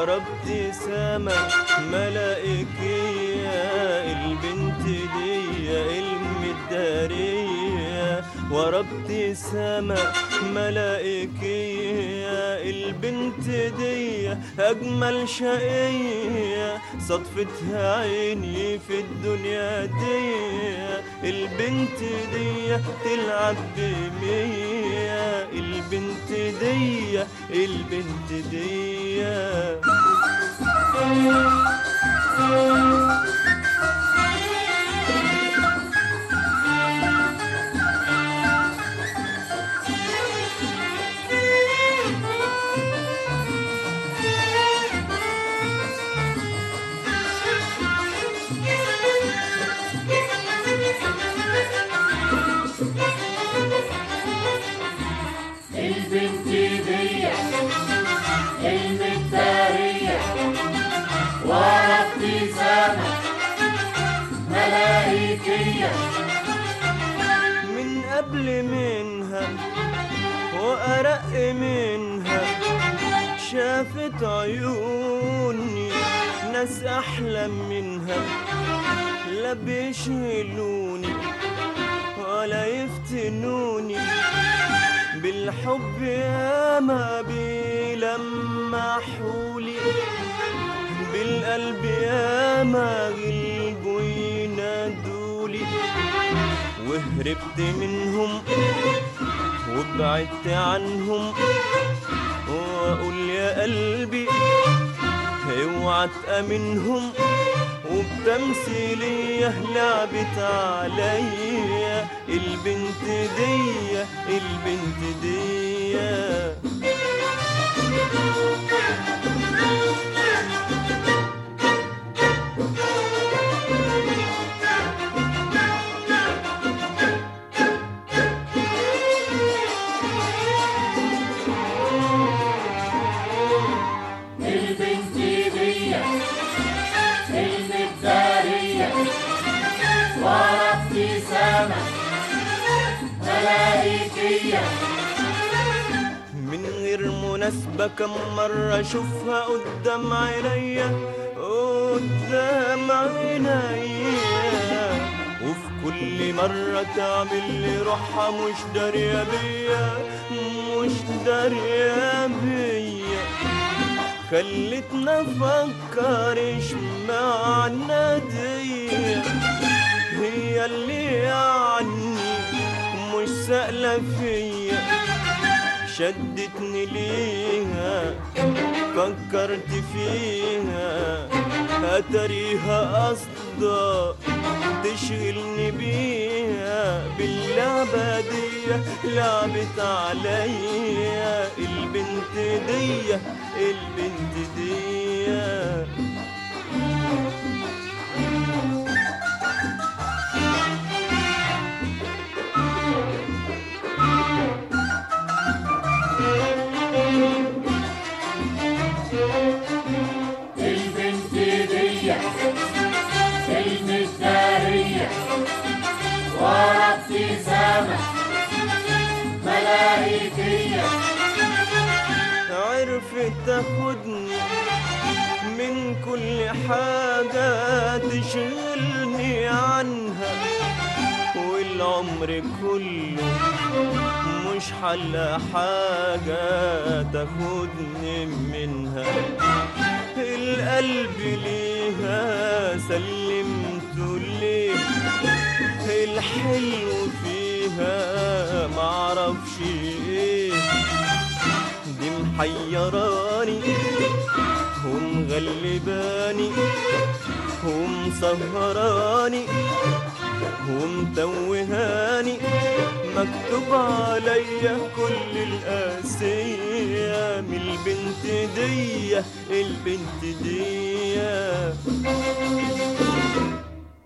ورا ابتسامة ملائكية البنت دي المدارية ورا ابتسامة ملائكية البنت دي أجمل شقية. صدفتها عيني في الدنيا دي البنت دي تلعب بمية. البنت دي البنت دي البنت من قبل منها وأرق منها شافت عيوني ناس أحلى منها. لا بيشغلوني ولا يفتنوني بالحب ياما بيلمحولي بالقلب ياما غلبوا وهربت منهم وبعدت عنهم وأقول يا قلبي اوعى تأمنهم وبتمثيلية لعبت عليا البنت دي البنت دي. مناسبة كم مرة أشوفها قدام عينيا قدام عينيا وفي كل مرة تعمل لي روحها مش دارية بيا مش دارية بيا. خلتنا أفكر اشمعنى دي. هي اللي يعني مش سائلة فيا. شدتني ليها فكرت فيها. أتريها قصدة تشغلني بيها. باللعبة دي لعبت عليا. البنت دي البنت دي حاجة تشغلني عنها والعمر كله مش حل حاجة تاخدني منها. القلب ليها سلمته ليه الحلو فيها معرفش إيه. دي محيراني ومغلباني ومسهراني ومتوهاني مكتوب عليا كل القاسية من البنت دي البنت دي